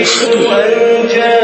Itu.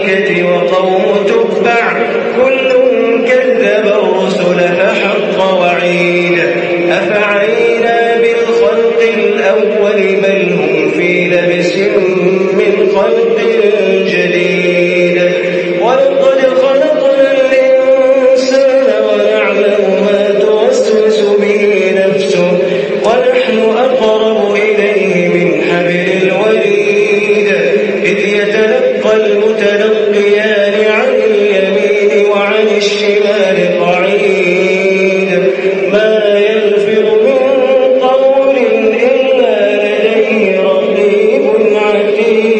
والملائكة وقوم تبع كل Hey.